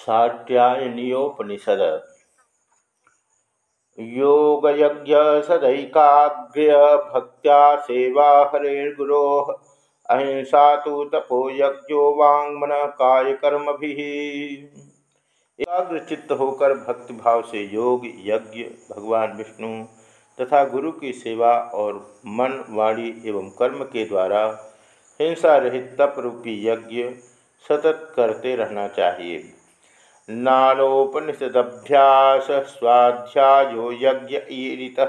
शाट्यायनीयोपनिषद योगयज्ञ सदैकाग्र्य भक्त्या सेवा हरेर्गुरो। अहिंसा तो तपो यज्ञो वांगमन काय कर्म भी एकाग्र चित्त होकर भक्तिभाव से योग, यज्ञ, भगवान विष्णु तथा गुरु की सेवा और मन, वाणी एवं कर्म के द्वारा हिंसा रहित तप रूपी यज्ञ सतत करते रहना चाहिए। नानोपनिषदभ्यास स्वाध्यायो यज्ञ ईरितः।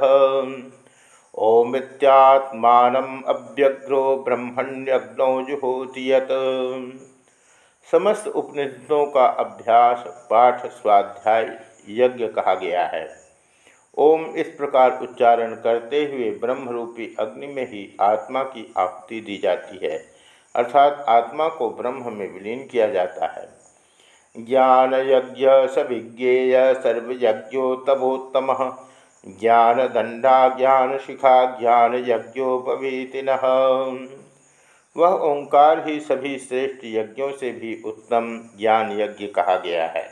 ब्रह्मण्यग्नौ जुहोति यत् समस्त उपनिषदों का अभ्यास पाठ स्वाध्याय यज्ञ कहा गया है। ओम इस प्रकार उच्चारण करते हुए ब्रह्मरूपी अग्नि में ही आत्मा की आहुति दी जाती है। अर्थात आत्मा को ब्रह्म में विलीन किया जाता है। ज्ञान यज्ञ सविज्ञेय सर्वयज्ञोत्तमोत्तम। ज्ञान दंडा ज्ञान शिखा ज्ञान यज्ञोपवीति वह ओंकार ही सभी श्रेष्ठ यज्ञों से भी उत्तम ज्ञान यज्ञ कहा गया है।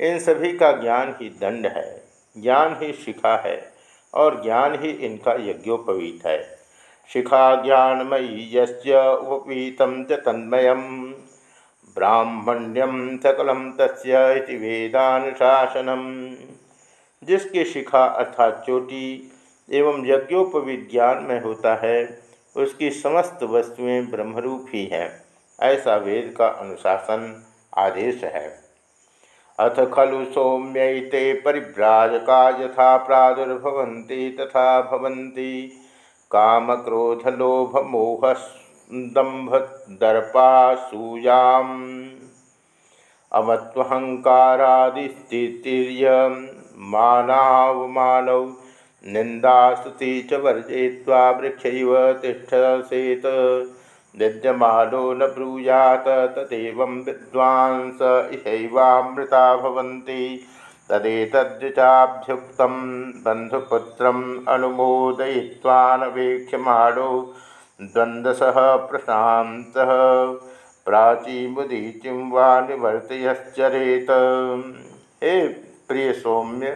इन सभी का ज्ञान ही दंड है, ज्ञान ही शिखा है और ज्ञान ही इनका यज्ञोपवीत है। शिखा ज्ञानमयी यपीतम च तन्मय ब्राह्मण्यम सकलम तस्य वेदानुशासनम। जिसकी शिखा अर्थात चोटी एवं यज्ञोपवीत ज्ञान में होता है, उसकी समस्त वस्तुएँ ब्रह्मरूप ही हैं। ऐसा वेद का अनुशासन आदेश है। अथ खलु सौम्य सौम्यैते परिव्राजका यथा प्रादुर्भवन्ति तथा भवन्ति। कामक्रोधलोभमोहदम्भदर्पासूयाम् अमत्वहङ्कारादिस्थितिर्य मानावमानौ निन्दास्तुति च वर्जयित्वा वृक्षैव तिष्ठसेत् विद्यमानो न ब्रूयात, तदेव विद्वांस इहैवामृता भवन्ति। तदेतद्विचाभ्युक्तं बन्धुपुत्रम् अनुमोदयित्वानवेक्ष्यमाणो द्वन्द्वसः प्रशान्तः। प्राचीमुदीचिं वा निवर्तयश्चरेत हे प्रिय सौम्य,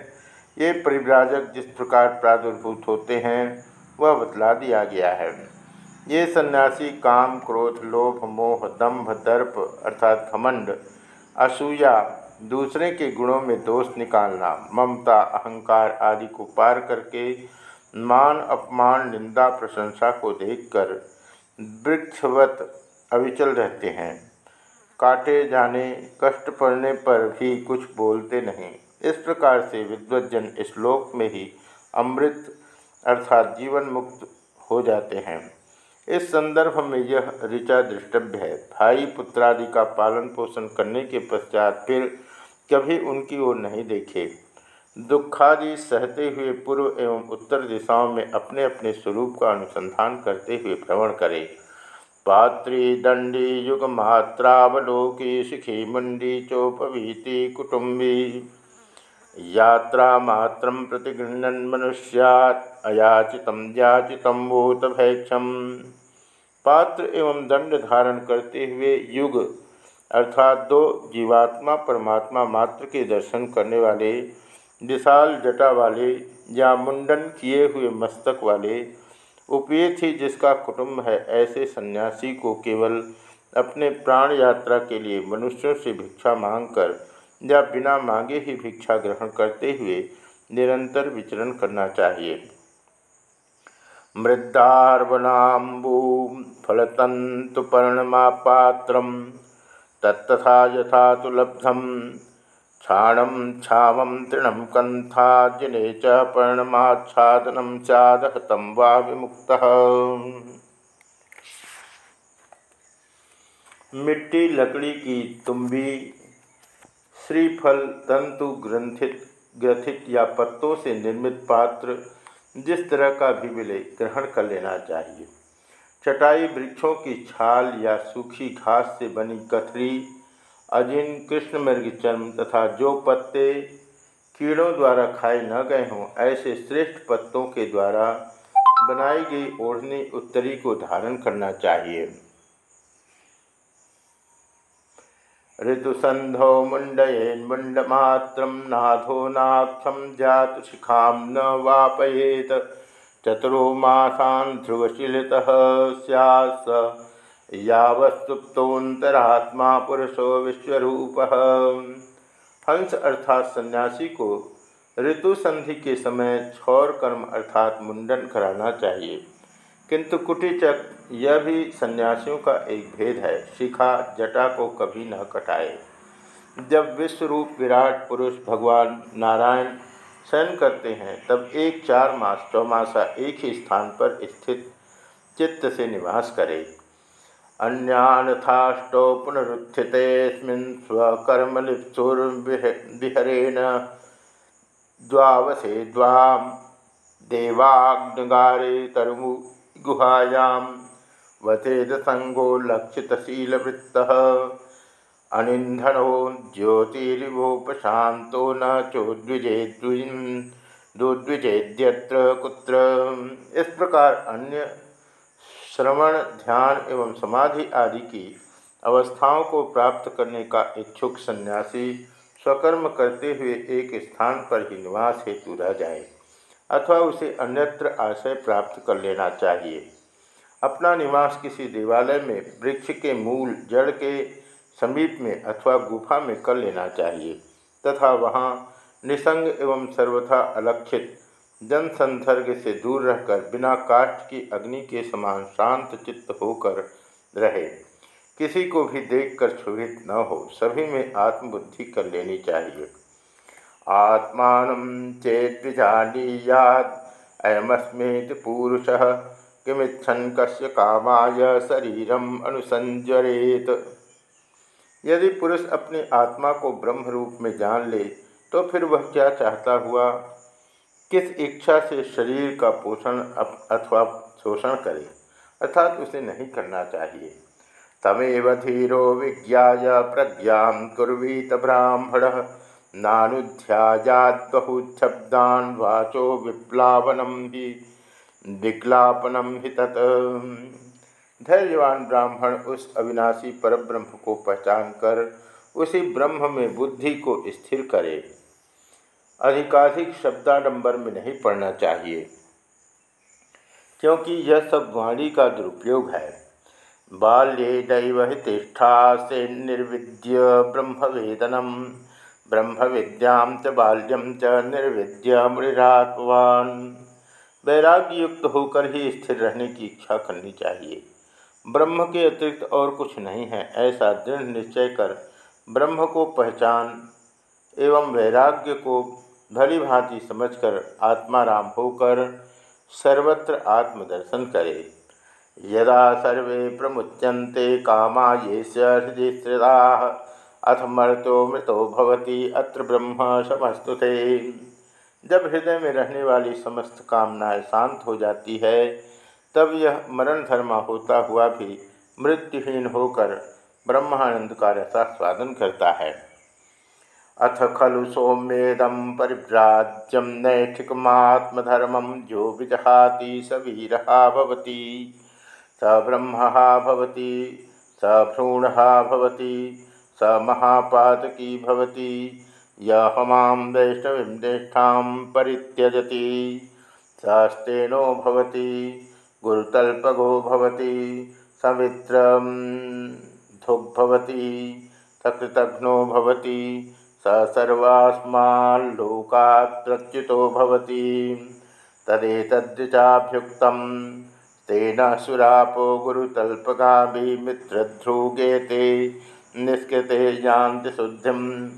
ये परिव्राजक जिस प्रकार प्रादुर्भूत होते हैं, वह बतला दिया गया है। ये सन्यासी काम, क्रोध, लोभ, मोह दंभ दर्प अर्थात घमंड, असूया, दूसरे के गुणों में दोष निकालना, ममता, अहंकार आदि को पार करके मान, अपमान, निंदा, प्रशंसा को देखकर वृक्षवत अविचल रहते हैं। काटे जाने, कष्ट पड़ने पर भी कुछ बोलते नहीं। इस प्रकार से विद्वजन श्लोक में ही अमृत अर्थात जीवन मुक्त हो जाते हैं। इस संदर्भ में यह ऋचा दृष्टव्य है। भाई पुत्रादि का पालन पोषण करने के पश्चात फिर कभी उनकी ओर नहीं देखे। दुखादि सहते हुए पूर्व एवं उत्तर दिशाओं में अपने अपने स्वरूप का अनुसंधान करते हुए भ्रमण करे। पात्री, दंडी, युग मात्रावलोकी शिखी, मुंडी, चोपवीति, कुटुंबी। यात्रा मात्र प्रतिगृहन मनुष्यात, अयाचित, याचित भूत भैक्षम पात्र एवं दंड धारण करते हुए युग, अर्थात दो जीवात्मा, परमात्मा मात्र के दर्शन करने वाले विशाल जटा वाले या मुंडन किए हुए मस्तक वाले उपयेत ही जिसका कुटुंब है, ऐसे सन्यासी को केवल अपने प्राण यात्रा के लिए मनुष्यों से भिक्षा मांगकर या बिना मांगे ही भिक्षा ग्रहण करते हुए निरंतर विचरण करना चाहिए। मृदार्वनाबू फलतंतुपर्णमापात्रम तत्था यथा तो लब्धम। क्षाणम क्षाव तृणम कंथा जिने च पर्णमाच्छादनम चादहतम वा विमुक्त। मिट्टी लकड़ी की तुम्बी, श्रीफल तंतु ग्रंथित, ग्रथित या पत्तों से निर्मित पात्र जिस तरह का भी मिले, ग्रहण कर लेना चाहिए। चटाई वृक्षों की छाल या सूखी घास से बनी कथरी अजिन कृष्ण मृग चर्म तथा जो पत्ते कीड़ों द्वारा खाए न गए हों, ऐसे श्रेष्ठ पत्तों के द्वारा बनाई गई ओढ़नी उत्तरी को धारण करना चाहिए। ऋतुसंधौ मुंडयेन्मुंडमात्र नाथो नाक्षम जातशिखा न वापयेत। चतुरो मासान ध्रुवशीलतः यावस्तुप्तोन्तरात्मा पुरुषो विश्वरूप। हंस अर्थात सन्यासी को ऋतु संधि के समय छौर कर्म अर्थात मुंडन कराना चाहिए। किंतु कुटिचक, यह भी सन्यासियों का एक भेद है। शिखा, जटा को कभी न कटाए। जब विश्वरूप विराट पुरुष भगवान नारायण शयन करते हैं, तब एक चार मास चौमासा एक ही स्थान पर स्थित चित्त से निवास करे। अन्यानथाष्टौ पुनरुत्थितेऽस्मिन् स्वकर्मलिप्सुर्विहरेण द्वावसे द्वां देवाग्निगारे तरुगुहायां वसेदसङ्गो लक्षितशीलवृत्तः अनिन्धनो ज्योतिरिवोपशान्तो न चोद्विजेद्विजेद्यत्र कुत्र। इस प्रकार अन्य श्रवण, ध्यान एवं समाधि आदि की अवस्थाओं को प्राप्त करने का इच्छुक सन्यासी स्वकर्म करते हुए एक स्थान पर ही निवास हेतु रह जाए, अथवा उसे अन्यत्र आशय प्राप्त कर लेना चाहिए। अपना निवास किसी देवालय में, वृक्ष के मूल, जड़ के समीप में अथवा गुफा में कर लेना चाहिए, तथा वहाँ निसंग एवं सर्वथा अलक्षित जनसंसर्ग से दूर रहकर, बिना काष्ठ की अग्नि के समान शांत चित्त होकर रहे। किसी को भी देखकर क्षुभित न हो, सभी में आत्मबुद्धि कर लेनी चाहिए। आत्मान चेद्विजानीयाद अयमस्मेत पुरुष, किमिच्छन कस्य कामाय शरीरम अनुसंजरेत यदि पुरुष अपनी आत्मा को ब्रह्म रूप में जान ले तो फिर वह क्या चाहता हुआ? किस इच्छा से शरीर का पोषण अथवा शोषण करे, अर्थात उसे नहीं करना चाहिए। तमेव धीरो विज्ञा प्रज्ञा कुर्वीत ब्राह्मण नानुध्याजाद्बहुशब्दान वाचो विप्लावनम ही विक्लापनम ही तत्। धैर्यवान ब्राह्मण उस अविनाशी परब्रह्म को पहचान कर उसी ब्रह्म में बुद्धि को स्थिर करे। अधिकाधिक शब्दाडंबर में नहीं पढ़ना चाहिए, क्योंकि यह सब वाणी का दुरुपयोग है। बाल्ये दैव तिष्ठा से निर्विद्य ब्रह्म वेदनम ब्रह्म विद्याम च बाल्यम च निर्विद्य मृरात्वान वैराग्य युक्त होकर ही स्थिर रहने की इच्छा करनी चाहिए। ब्रह्म के अतिरिक्त और कुछ नहीं है, ऐसा दृढ़ निश्चय कर ब्रह्म को पहचान एवं वैराग्य को भली भांति समझकर आत्माराम होकर सर्वत्र आत्मदर्शन करे। यदा सर्वे प्रमुच्यन्ते कामा ये हृदय अथ मृतो मृतो भवती, अत्र ब्रह्म समस्तुते जब हृदय में रहने वाली समस्त कामनाएँ शांत हो जाती है, तब यह मरण धर्मा होता हुआ भी मृत्युहीन होकर ब्रह्मानंद का रसास्वादन करता है। अथ खलु सौम्येदम परिव्राज्यम नैष्ठिकमात्मधर्मम जो विजहाति स वीर स ब्रह्म स भ्रूण भवती, स महापातकी भवती। यमां वैष्णवीं ज्येष्ठां परित्यजति, सस्तेनो भवति, गुरुतल्पगो भवति समित्रं धुग्भवति सकृतघ्नो भवति स सर्वास्माल्लोकात्रच्युतो भवति। तदेतद्विचाभ्युक्तं तेन सुरापो गुरुतल्पगामी मित्रध्रुगेते निष्कृते यान्ति शुद्धिं।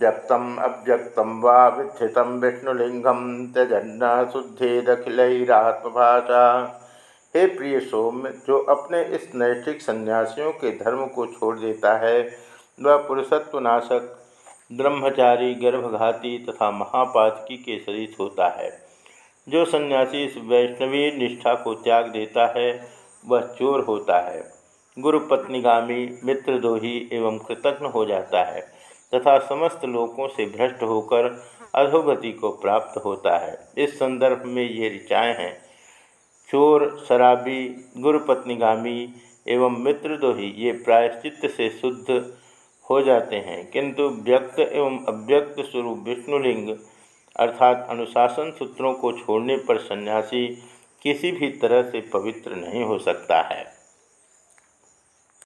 व्यक्तम् अव्यक्तं वा विस्थितं विष्णुलिङ्गं त्यजन्न शुद्धेदखिलैरात्मभाषा हे प्रिय सौम्य, जो अपने इस नैष्ठिक सन्यासियों के धर्म को छोड़ देता है, वह पुरुषत्वनाशक ब्रह्मचारी गर्भघाती तथा महापातकी के सदृश होता है। जो सन्यासी इस वैष्णवी निष्ठा को त्याग देता है, वह चोर होता है। गुरु पत्नीगामी मित्रदोही एवं कृतज्ञ हो जाता है तथा समस्त लोगों से भ्रष्ट होकर अधोगति को प्राप्त होता है। इस संदर्भ में ये ऋचाएँ हैं। चोर, शराबी गुरुपत्नीगामी एवं मित्रदोही ये प्रायश्चित से शुद्ध हो जाते हैं। किंतु व्यक्त एवं अव्यक्त स्वरूप विष्णुलिंग अर्थात अनुशासन सूत्रों को छोड़ने पर सन्यासी किसी भी तरह से पवित्र नहीं हो सकता है।